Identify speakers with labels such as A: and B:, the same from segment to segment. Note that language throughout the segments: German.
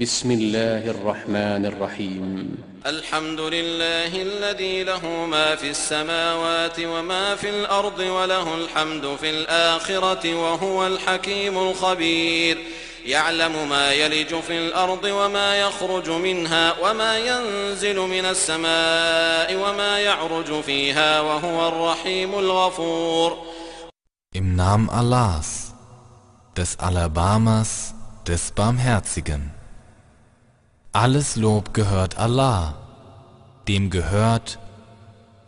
A: بسم الله الرحمن الرحيم.
B: الحمد لله الذي له ما في السماوات وما في الأرض وله الحمد في الآخرة وهو الحكيم الخبير. يعلم ما يلج في الأرض وما يخرج منها وما ينزل من السماء وما يعرج فيها وهو الرحيم الغفور.
C: Im Namen Allahs, des Alabamas, des Barmherzigen. Alles Lob gehört Allah, dem gehört,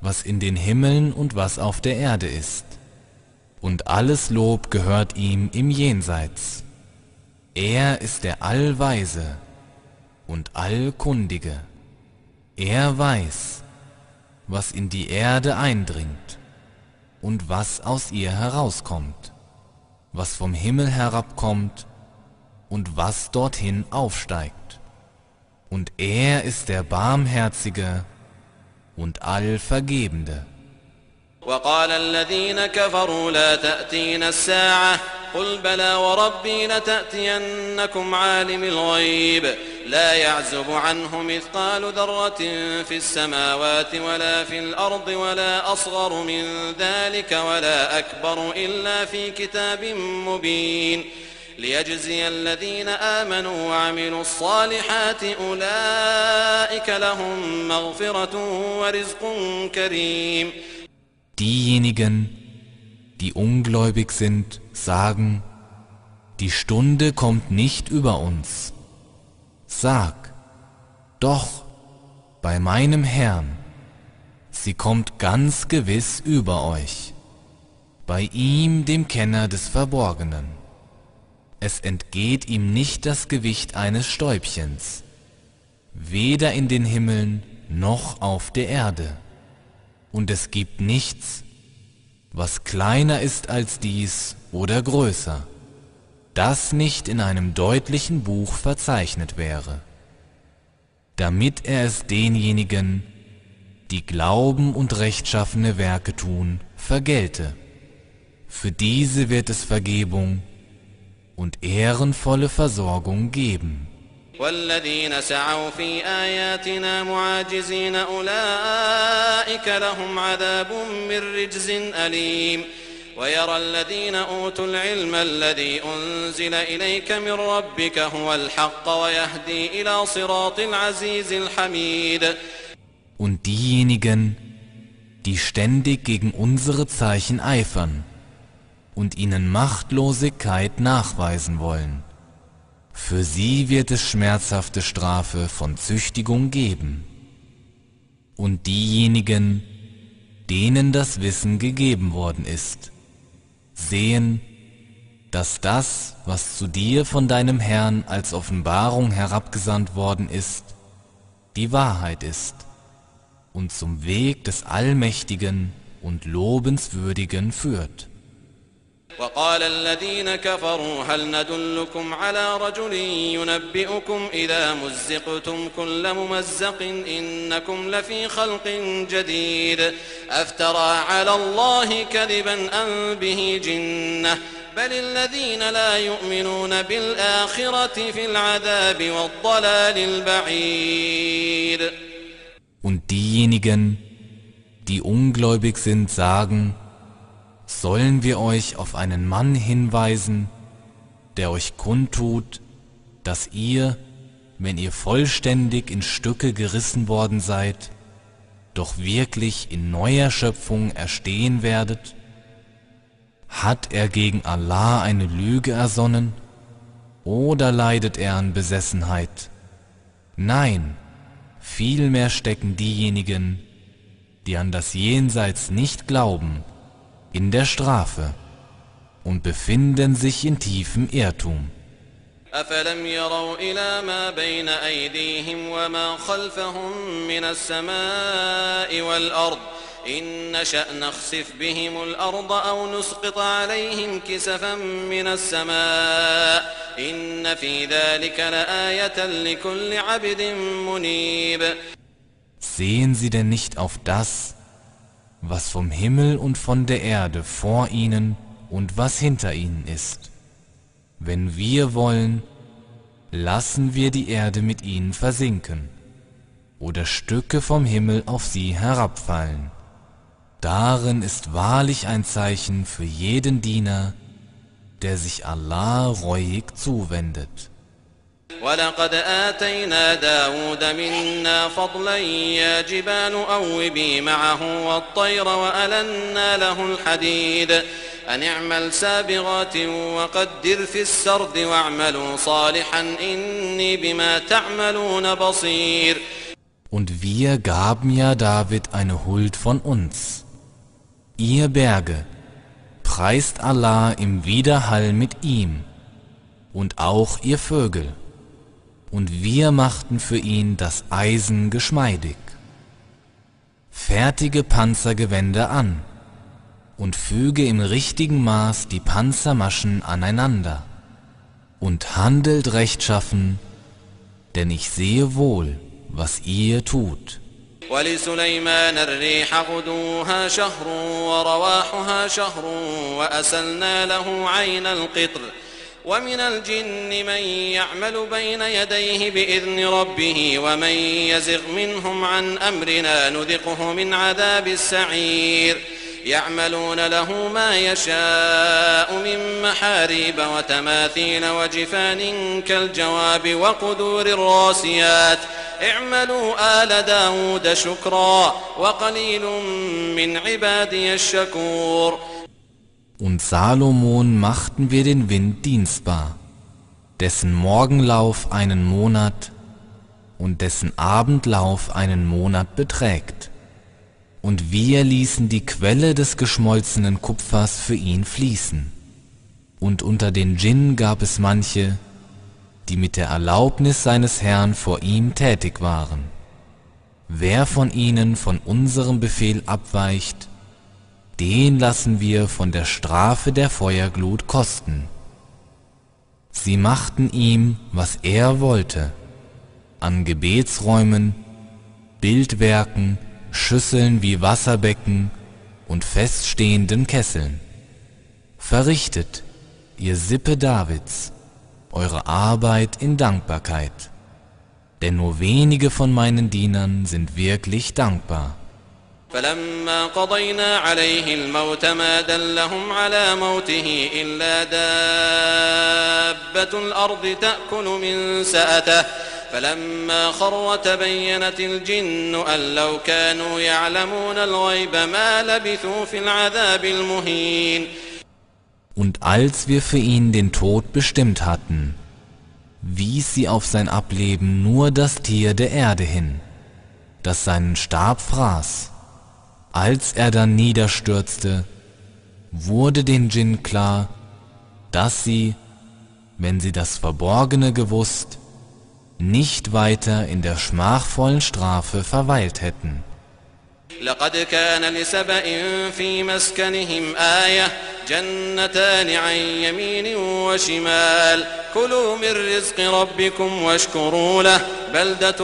C: was in den Himmeln und was auf der Erde ist. Und alles Lob gehört ihm im Jenseits. Er ist der Allweise und Allkundige. Er weiß, was in die Erde eindringt und was aus ihr herauskommt, was vom Himmel herabkommt und was dorthin aufsteigt. Und er ist der Barmherzige und Allvergebende.
B: وقال الذين كفروا لا تأتينا الساعة قل بلى وربي لتأتينكم عالم الغيب لا يعزب عنه مثقال ذرة في السماوات ولا في الأرض ولا أصغر من ذلك ولا أكبر إلا في كتاب مبين ليجزي الذين آمنوا وعملوا الصالحات أولئك لهم مغفرة ورزق كريم
C: Diejenigen, die ungläubig sind, sagen, die Stunde kommt nicht über uns. Sag, doch, bei meinem Herrn, sie kommt ganz gewiss über euch, bei ihm, dem Kenner des Verborgenen. Es entgeht ihm nicht das Gewicht eines Stäubchens, weder in den Himmeln noch auf der Erde und es gibt nichts, was kleiner ist als dies oder größer, das nicht in einem deutlichen Buch verzeichnet wäre, damit er es denjenigen, die glauben und rechtschaffene Werke tun, vergelte. Für diese wird es Vergebung und ehrenvolle Versorgung geben.
B: والذين سعوا في آياتنا معاجزين أولئك لهم عذاب من رجز أليم ويرى الذين أوتوا العلم الذي أنزل إليك من ربك هو الحق ويهدي إلى صراط العزيز الحميد
C: Und diejenigen, die ständig gegen unsere Zeichen eifern und ihnen Machtlosigkeit nachweisen wollen, für sie wird es schmerzhafte Strafe von Züchtigung geben. Und diejenigen, denen das Wissen gegeben worden ist, sehen, dass das, was zu dir von deinem Herrn als Offenbarung herabgesandt worden ist, die Wahrheit ist und zum Weg des Allmächtigen und Lobenswürdigen führt.
B: وقال الذين كفروا هل ندلكم على رجل ينبئكم إذا مزقتم كل ممزق إنكم لفي خلق جديد أفترى على الله كذبا أم به جنة بل الذين لا يؤمنون بالآخرة في العذاب والضلال البعيد
C: Und diejenigen, die ungläubig sind, sagen, Sollen wir euch auf einen Mann hinweisen, der euch kundtut, dass ihr, wenn ihr vollständig in Stücke gerissen worden seid, doch wirklich in neuer Schöpfung erstehen werdet? Hat er gegen Allah eine Lüge ersonnen? Oder leidet er an Besessenheit? Nein, vielmehr stecken diejenigen, die an das Jenseits nicht glauben, in der Strafe und befinden sich in tiefem Irrtum.
B: أفلم يروا إلى ما بين أيديهم وما خلفهم من السماء والأرض إن نشأ نخسف بهم الأرض أو نسقط عليهم كسفا من السماء إن في ذلك لآية لكل عبد منيب
C: Sehen Sie denn nicht auf das, was vom Himmel und von der Erde vor ihnen und was hinter ihnen ist. Wenn wir wollen, lassen wir die Erde mit ihnen versinken oder Stücke vom Himmel auf sie herabfallen. Darin ist wahrlich ein Zeichen für jeden Diener, der sich Allah reuig zuwendet.
B: ولقد آتينا داود منا فضلا يا جبال أوبي معه والطير وألنا له الحديد أن اعمل سابغات وقدر في السرد واعملوا صالحا إني بما تعملون بصير
C: Und wir gaben ja David eine Huld von uns. Ihr Berge, preist Allah im Widerhall mit ihm, und auch ihr Vögel. Und wir machten für ihn das Eisen geschmeidig. Fertige Panzergewände an und füge im richtigen Maß die Panzermaschen aneinander und handelt rechtschaffen, denn ich sehe wohl, was ihr tut.
B: ولسليمان الريح غدوها شهر ورواحها شهر وأسلنا له عين القطر ومن الجن من يعمل بين يديه بإذن ربه ومن يزغ منهم عن أمرنا نذقه من عذاب السعير. يعملون له ما يشاء من محاريب وتماثيل وجفان كالجواب وقدور الراسيات. اعملوا آل داود شكرا وقليل من عبادي الشكور.
C: Und Salomon machten wir den Wind dienstbar, dessen Morgenlauf einen Monat und dessen Abendlauf einen Monat beträgt. Und wir ließen die Quelle des geschmolzenen Kupfers für ihn fließen. Und unter den Djinn gab es manche, die mit der Erlaubnis seines Herrn vor ihm tätig waren. Wer von ihnen von unserem Befehl abweicht, den lassen wir von der Strafe der Feuerglut kosten. Sie machten ihm, was er wollte, an Gebetsräumen, Bildwerken, Schüsseln wie Wasserbecken und feststehenden Kesseln. Verrichtet, ihr Sippe Davids, eure Arbeit in Dankbarkeit, denn nur wenige von meinen Dienern sind wirklich dankbar.
B: فلما قضينا عليه الموت ما دلهم على موته إلا دابة الأرض تأكل من سأته فلما خر تبينت الجن أن لو كانوا يعلمون الغيب ما لبثوا في العذاب المهين
C: Und als wir für ihn den Tod bestimmt hatten, wies sie auf sein Ableben nur das Tier der Erde hin, das seinen Stab fraß. Als er dann niederstürzte, wurde den Djinn klar, dass sie, wenn sie das Verborgene gewusst, nicht weiter in der schmachvollen Strafe verweilt hätten.
B: لقد كان لسبأ في مسكنهم آية جنتان عن يمين وشمال كلوا من رزق ربكم واشكروا له بلدة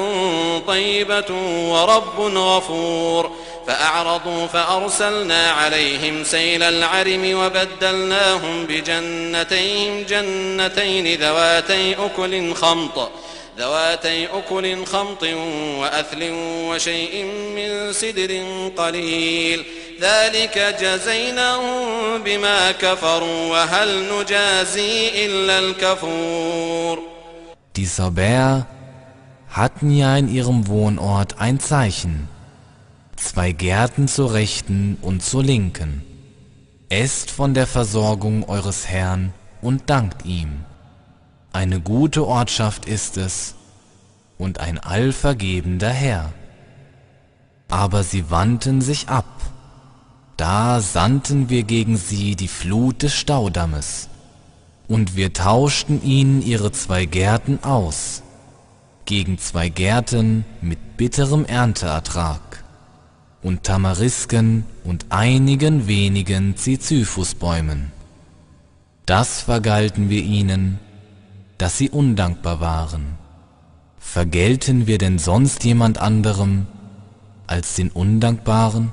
B: طيبة ورب غفور فأعرضوا فأرسلنا عليهم سيل العرم وبدلناهم بجنتيهم جنتين ذواتي أكل خمط ذواتي أكل خمط وأثل وشيء من سدر قليل. ذلك جزيناهم بما كفروا وهل نجازي إلا الكفور.
C: Die Sabäer hatten ja in ihrem Wohnort ein Zeichen, zwei Gärten zur Rechten und zur Linken. Esst von der Versorgung eures Herrn und dankt ihm. Eine gute Ortschaft ist es und ein allvergebender Herr. Aber sie wandten sich ab. Da sandten wir gegen sie die Flut des Staudammes. Und wir tauschten ihnen ihre zwei Gärten aus, gegen zwei Gärten mit bitterem Ernteertrag und Tamarisken und einigen wenigen Zizyphusbäumen. Das vergalten wir ihnen dass sie undankbar waren. Vergelten wir denn sonst jemand anderem als den Undankbaren?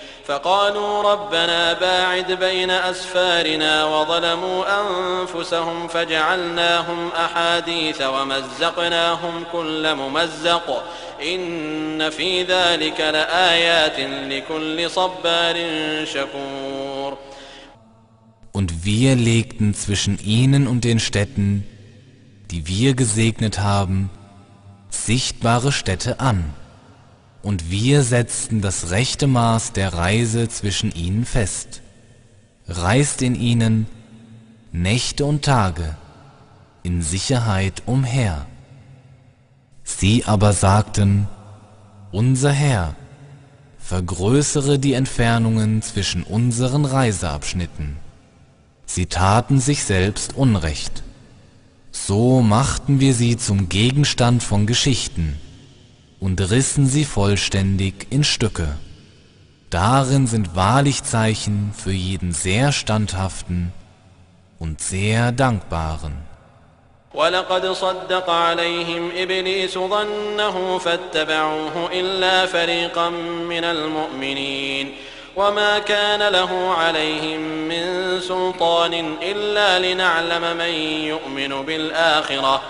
B: فقالوا ربنا باعد بين أسفارنا وظلموا أنفسهم فجعلناهم أحاديث ومزقناهم كل ممزق إن في ذلك لآيات لكل صبار شكور
C: Und wir legten zwischen ihnen und den Städten, die wir gesegnet haben, sichtbare Städte an. Und wir setzten das rechte Maß der Reise zwischen ihnen fest. Reist in ihnen Nächte und Tage in Sicherheit umher. Sie aber sagten, unser Herr, vergrößere die Entfernungen zwischen unseren Reiseabschnitten. Sie taten sich selbst Unrecht. So machten wir sie zum Gegenstand von Geschichten und rissen sie vollständig in Stücke. Darin sind wahrlich Zeichen für jeden sehr standhaften und sehr dankbaren.
B: ولقد صدق عليهم إبليس ظنه فاتبعوه إلا فريقا من المؤمنين وما كان له عليهم من سلطان إلا لنعلم من يؤمن بالآخرة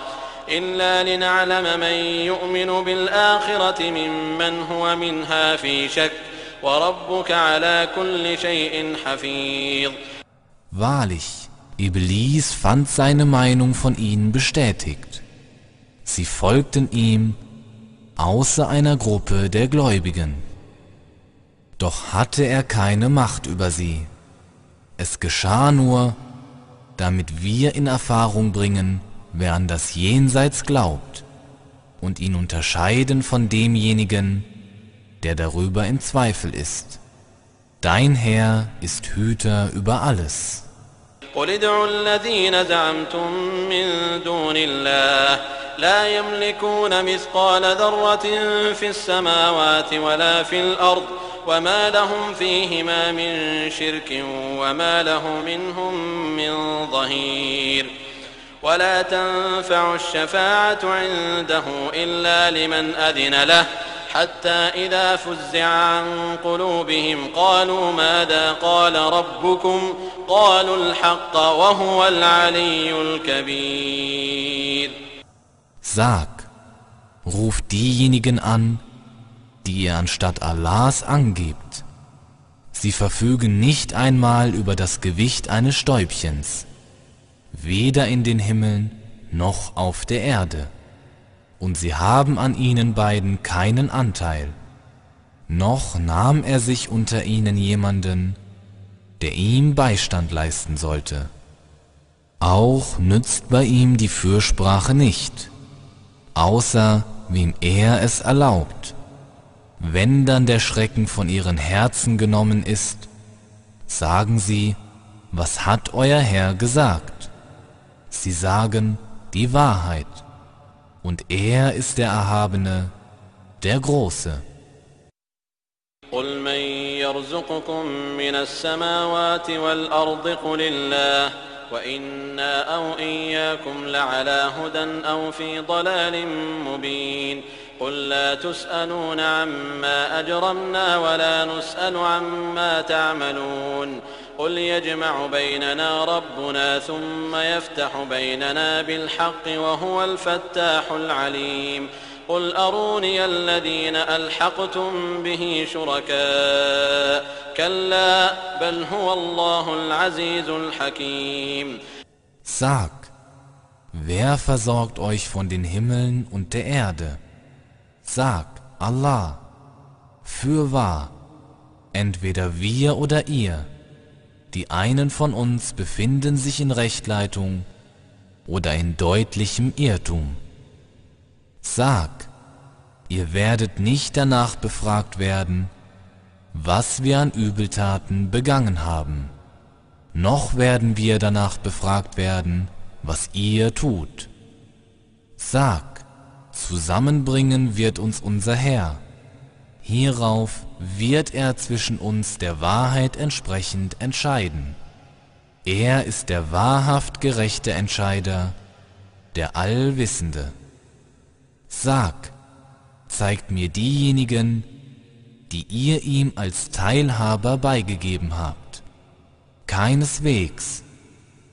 B: إلا لنعلم من يؤمن بالآخرة ممن هو منها في شك وربك على كل شيء حفيظ
C: Wahrlich, Iblis fand seine Meinung von ihnen bestätigt. Sie folgten ihm außer einer Gruppe der Gläubigen. Doch hatte er keine Macht über sie. Es geschah nur, damit wir in Erfahrung bringen, wer an das Jenseits glaubt und ihn unterscheiden von demjenigen, der darüber in Zweifel ist. Dein Herr ist Hüter über alles.
B: قل ادعوا الذين زعمتم من دون الله لا يملكون مثقال ذرة في السماوات ولا في الأرض وما لهم فيهما من شرك وما له منهم من ظهير ولا تنفع الشفاعة عنده إلا لمن أذن له حتى إذا فزع عن قلوبهم قالوا ماذا قال ربكم قالوا الحق وهو العلي الكبير
C: Sag, ruft diejenigen an, die ihr anstatt Allahs angebt. Sie verfügen nicht einmal über das Gewicht eines Stäubchens, weder in den Himmeln noch auf der Erde und sie haben an ihnen beiden keinen Anteil. Noch nahm er sich unter ihnen jemanden, der ihm Beistand leisten sollte. Auch nützt bei ihm die Fürsprache nicht, außer wem er es erlaubt. Wenn dann der Schrecken von ihren Herzen genommen ist, sagen sie, was hat euer Herr gesagt? Sie sagen die Wahrheit und er ist der Erhabene, der Große.
B: قل من يرزقكم من السماوات والأرض قل الله وإنا أو إياكم لعلى هدى أو في ضلال مبين قل لا تسألون عما أجرمنا ولا نسأل عما تعملون قل يجمع بيننا ربنا ثم يفتح بيننا بالحق وهو الفتاح العليم قل أروني الذين ألحقتم به شركاء كلا بل هو الله العزيز الحكيم
C: Sag, wer versorgt euch von den Himmeln und der Erde? Sag, Allah, fürwahr, entweder wir oder ihr. Die einen von uns befinden sich in Rechtleitung oder in deutlichem Irrtum. Sag, ihr werdet nicht danach befragt werden, was wir an Übeltaten begangen haben, noch werden wir danach befragt werden, was ihr tut. Sag, zusammenbringen wird uns unser Herr. Hierauf wird er zwischen uns der Wahrheit entsprechend entscheiden. Er ist der wahrhaft gerechte Entscheider, der Allwissende. Sag, zeigt mir diejenigen, die ihr ihm als Teilhaber beigegeben habt. Keineswegs,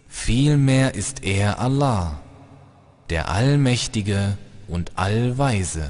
C: vielmehr ist er Allah, der Allmächtige und Allweise.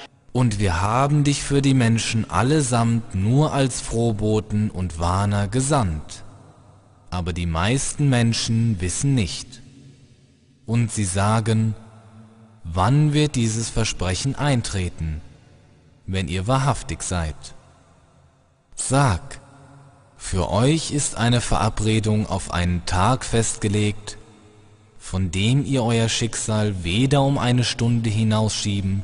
C: Und wir haben dich für die Menschen allesamt nur als Frohboten und Warner gesandt. Aber die meisten Menschen wissen nicht. Und sie sagen, wann wird dieses Versprechen eintreten, wenn ihr wahrhaftig seid? Sag, für euch ist eine Verabredung auf einen Tag festgelegt, von dem ihr euer Schicksal weder um eine Stunde hinausschieben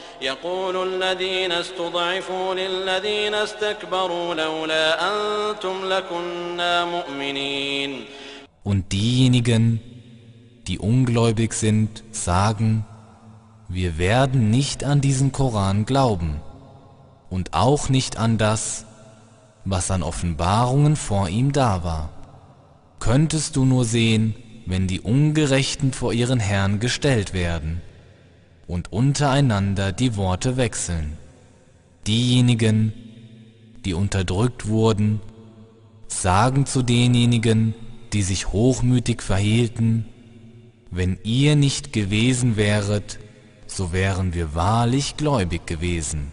B: يقول الذين استضعفوا للذين استكبروا لولا أنتم لكنا مؤمنين
C: Und diejenigen, die ungläubig sind, sagen, wir werden nicht an diesen Koran glauben und auch nicht an das, was an Offenbarungen vor ihm da war. Könntest du nur sehen, wenn die Ungerechten vor ihren Herrn gestellt werden und untereinander die Worte wechseln. Diejenigen, die unterdrückt wurden, sagen zu denjenigen, die sich hochmütig verhielten, wenn ihr nicht gewesen wäret, so wären wir wahrlich gläubig gewesen.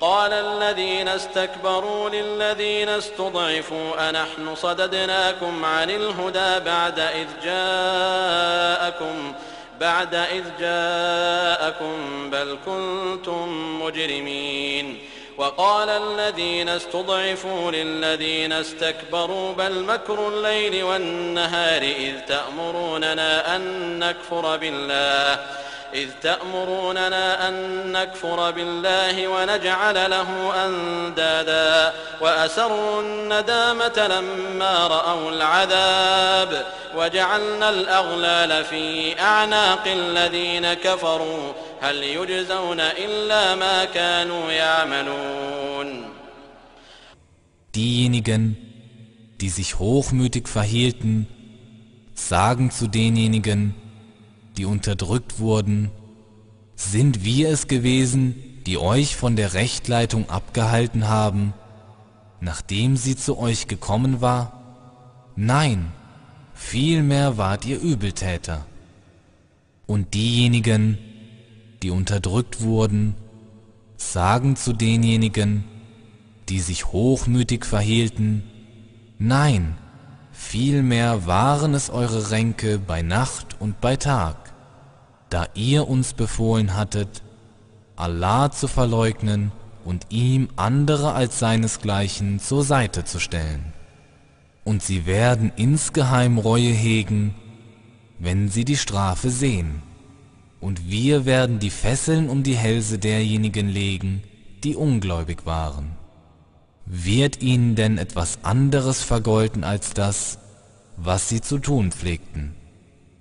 B: قال الذين استكبروا للذين استضعفوا أنحن صددناكم عن الهدى بعد إذ جاءكم بعد إذ جاءكم بل كنتم مجرمين وقال الذين استضعفوا للذين استكبروا بل مكر الليل والنهار إذ تأمروننا أن نكفر بالله إذ تأمروننا أن نكفر بالله ونجعل له أندادا وأسروا الندامة لما رأوا العذاب وجعلنا الأغلال في أعناق الذين كفروا هل يجزون إلا ما كانوا يعملون.
C: Diejenigen, die sich hochmütig verhielten, sagen zu denjenigen, die unterdrückt wurden, sind wir es gewesen, die euch von der Rechtleitung abgehalten haben, nachdem sie zu euch gekommen war? Nein, vielmehr wart ihr Übeltäter. Und diejenigen, die unterdrückt wurden, sagen zu denjenigen, die sich hochmütig verhielten, Nein, vielmehr waren es eure Ränke bei Nacht und bei Tag da ihr uns befohlen hattet, Allah zu verleugnen und ihm andere als seinesgleichen zur Seite zu stellen. Und sie werden insgeheim Reue hegen, wenn sie die Strafe sehen. Und wir werden die Fesseln um die Hälse derjenigen legen, die ungläubig waren. Wird ihnen denn etwas anderes vergolten als das, was sie zu tun pflegten?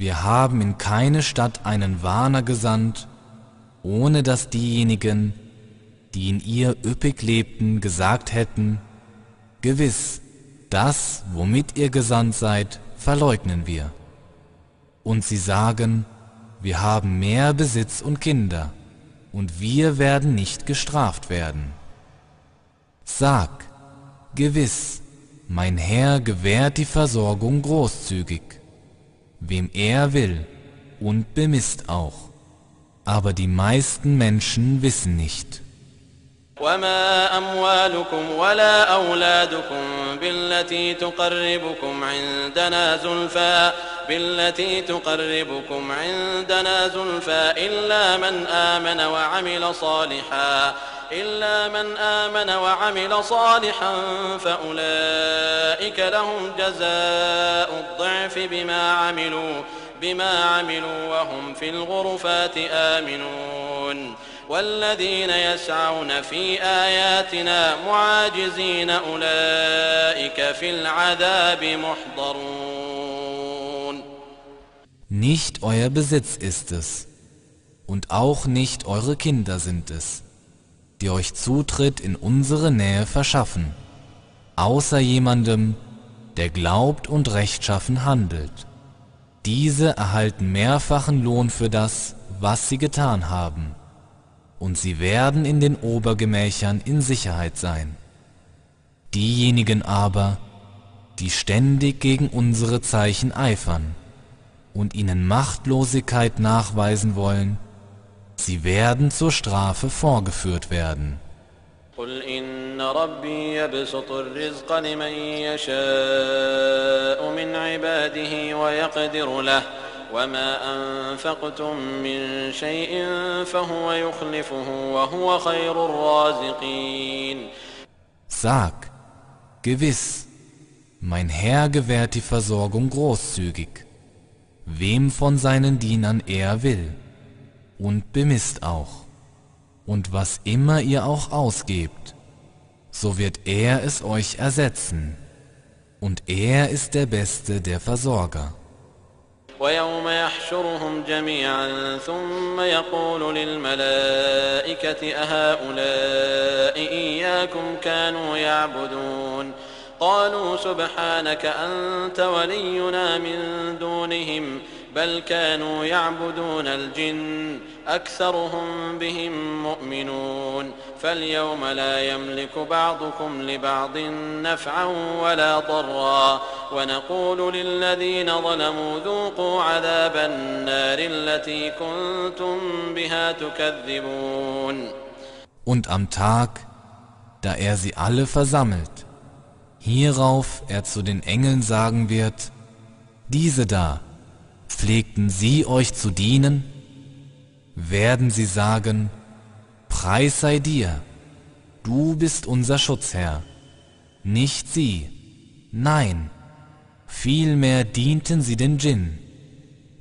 C: Wir haben in keine Stadt einen Warner gesandt, ohne dass diejenigen, die in ihr üppig lebten, gesagt hätten, Gewiss, das, womit ihr gesandt seid, verleugnen wir. Und sie sagen, wir haben mehr Besitz und Kinder, und wir werden nicht gestraft werden. Sag, gewiss, mein Herr gewährt die Versorgung großzügig, wem er will, und bemisst auch. Aber die meisten Menschen wissen nicht.
B: وما أموالكم ولا أولادكم بالتي تقربكم عندنا زلفى بالتي تقربكم عندنا زلفى إلا من آمن وعمل صالحا إلا من آمن وعمل صالحا فأولئك لهم جزاء الضعف بما عملوا بما عملوا وهم في الغرفات آمنون. والذين يسعون في آياتنا معاجزين أولئك في العذاب محضرون.
C: Nicht euer Besitz ist es, und auch nicht eure Kinder sind es, die euch Zutritt in unsere Nähe verschaffen, außer jemandem, der glaubt und rechtschaffen handelt. Diese erhalten mehrfachen Lohn für das, was sie getan haben und sie werden in den Obergemächern in Sicherheit sein. Diejenigen aber, die ständig gegen unsere Zeichen eifern und ihnen Machtlosigkeit nachweisen wollen, sie werden zur Strafe vorgeführt werden.
B: قل إن ربي يبسط الرزق لمن يشاء من عباده ويقدر له وما أنفقتم من شيء فهو يخلفه وهو خير الرازقين
C: Sag, gewiss, mein Herr gewährt die Versorgung großzügig, wem von seinen Dienern er will, und bemisst auch. Und was immer ihr auch ausgebt, so wird er es euch ersetzen, und er ist der Beste der Versorger.
B: ويوم يحشرهم جميعا ثم يقول للملائكة أهؤلاء إياكم كانوا يعبدون قالوا سبحانك أنت ولينا من دونهم بل كانوا يعبدون الجن أكثرهم بهم مؤمنون. فاليوم لا يملك بعضكم لبعض نفعا ولا ضرا. ونقول للذين ظلموا ذوقوا عذاب النار التي كنتم بها تكذبون.
C: Und am Tag, da er sie alle versammelt, hierauf er zu den Engeln sagen wird, diese da, pflegten sie euch zu dienen? Werden sie sagen, Preis sei dir, du bist unser Schutzherr, nicht sie, nein, vielmehr dienten sie den Djinn,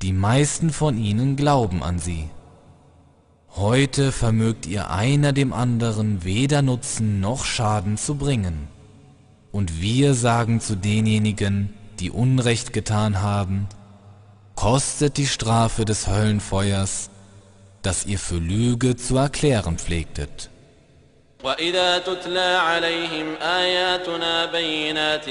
C: die meisten von ihnen glauben an sie. Heute vermögt ihr einer dem anderen weder Nutzen noch Schaden zu bringen. Und wir sagen zu denjenigen, die Unrecht getan haben, kostet die Strafe des Höllenfeuers, das ihr für Lüge zu erklären pflegtet.
B: وإذا تتلى عليهم آياتنا بينات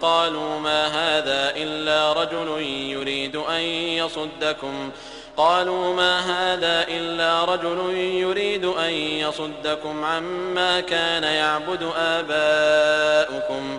B: قالوا ما هذا إلا رجل يريد أن يصدكم قالوا ما هذا إلا رجل يريد أن يصدكم عما كان يعبد آباؤكم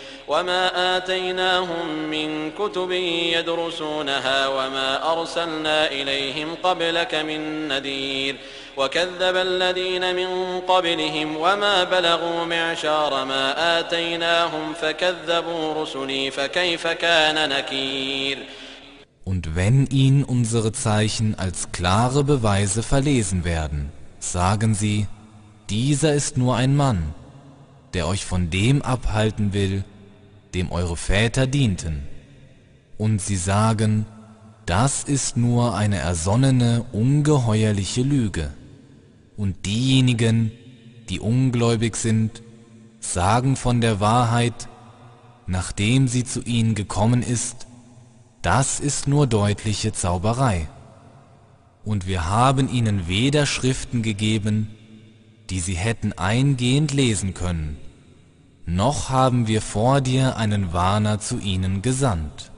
B: وما آتيناهم من كتب يدرسونها وما أرسلنا إليهم قبلك من نذير وكذب الذين من قبلهم وما بلغوا معشار ما آتيناهم فكذبوا رسلي فكيف كان نكير
C: Und wenn ihnen unsere Zeichen als klare Beweise verlesen werden, sagen sie, dieser ist nur ein Mann, der euch von dem abhalten will, dem eure Väter dienten. Und sie sagen, das ist nur eine ersonnene, ungeheuerliche Lüge. Und diejenigen, die ungläubig sind, sagen von der Wahrheit, nachdem sie zu ihnen gekommen ist, das ist nur deutliche Zauberei. Und wir haben ihnen weder Schriften gegeben, die sie hätten eingehend lesen können, noch haben wir vor dir einen Warner zu ihnen gesandt.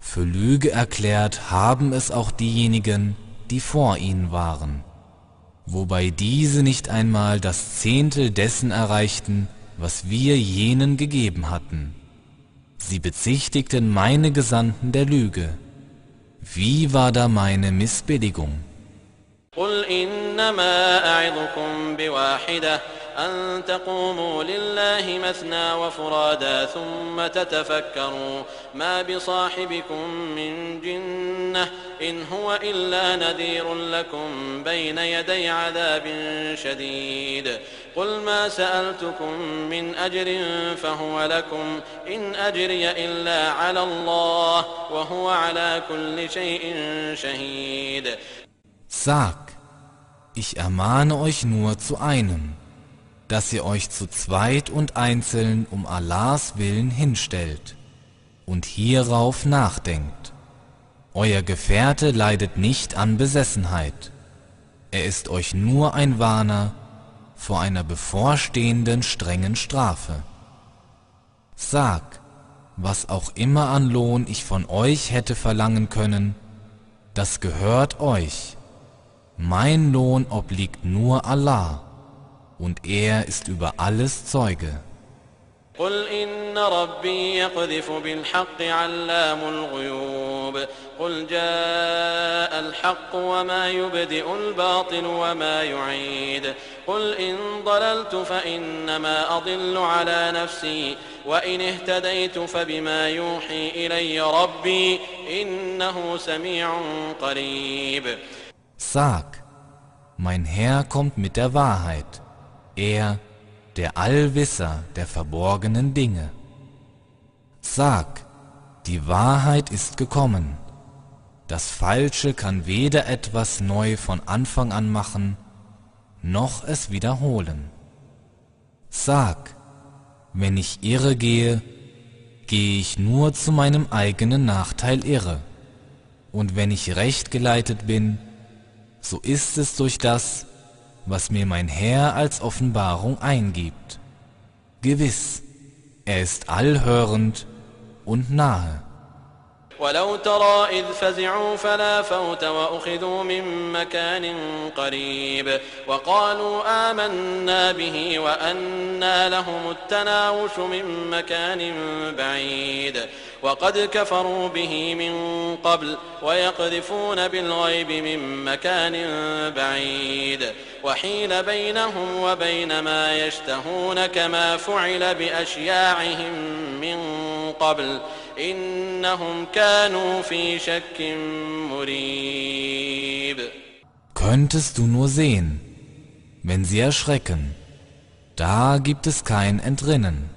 C: Für Lüge erklärt haben es auch diejenigen, die vor ihnen waren, wobei diese nicht einmal das Zehntel dessen erreichten, was wir jenen gegeben hatten. Sie bezichtigten meine Gesandten der Lüge. Wie war da meine Missbilligung?
B: أن تقوموا لله مثنى وفرادا ثم تتفكروا ما بصاحبكم من جنة إن هو إلا نذير لكم بين يدي عذاب شديد. قل ما سألتكم من أجر فهو لكم إن أجري إلا على الله وهو على كل شيء شهيد.
C: Sag, ich ermahne euch nur zu einem, dass ihr euch zu zweit und einzeln um Allahs Willen hinstellt und hierauf nachdenkt. Euer Gefährte leidet nicht an Besessenheit. Er ist euch nur ein Warner vor einer bevorstehenden strengen Strafe. Sag, was auch immer an Lohn ich von euch hätte verlangen können, das gehört euch. Mein Lohn obliegt nur Allah und er ist über alles Zeuge.
B: قل إن ربي يقذف بالحق علام الغيوب قل جاء الحق وما يبدئ الباطل وما يعيد قل إن ضللت فإنما أضل على نفسي وإن اهتديت فبما يوحي إلي ربي إنه سميع قريب
C: Sag, mein Herr kommt mit der Wahrheit, er, der Allwisser der verborgenen Dinge. Sag, die Wahrheit ist gekommen. Das Falsche kann weder etwas neu von Anfang an machen, noch es wiederholen. Sag, wenn ich irre gehe, gehe ich nur zu meinem eigenen Nachteil irre. Und wenn ich recht geleitet bin, so ist es durch das, was mir mein Herr als Offenbarung eingibt. Gewiss, er ist allhörend und nahe.
B: ولو ترى إذ فزعوا فلا فوت وأخذوا من مكان قريب وقالوا آمنا به وأنا لهم التناوش من مكان بعيد وقد كفروا به من قبل ويقذفون بالغيب من مكان بعيد وحيل بينهم وبين ما يشتهون كما فعل بأشياعهم من قبل إنهم كانوا في شك مريب.
C: Könntest du nur sehen, wenn sie erschrecken, da gibt es kein Entrinnen,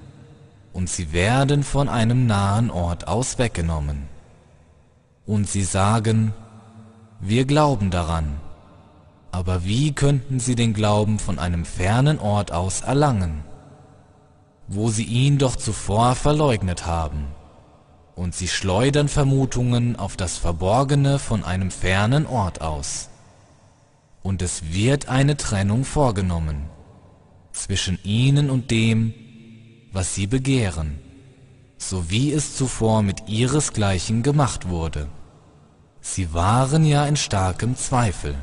C: und sie werden von einem nahen Ort aus weggenommen. Und sie sagen, wir glauben daran, aber wie könnten sie den Glauben von einem fernen Ort aus erlangen, wo sie ihn doch zuvor verleugnet haben? und sie schleudern Vermutungen auf das Verborgene von einem fernen Ort aus. Und es wird eine Trennung vorgenommen zwischen ihnen und dem, was sie begehren, so wie es zuvor mit ihresgleichen gemacht wurde. Sie waren ja in starkem Zweifel.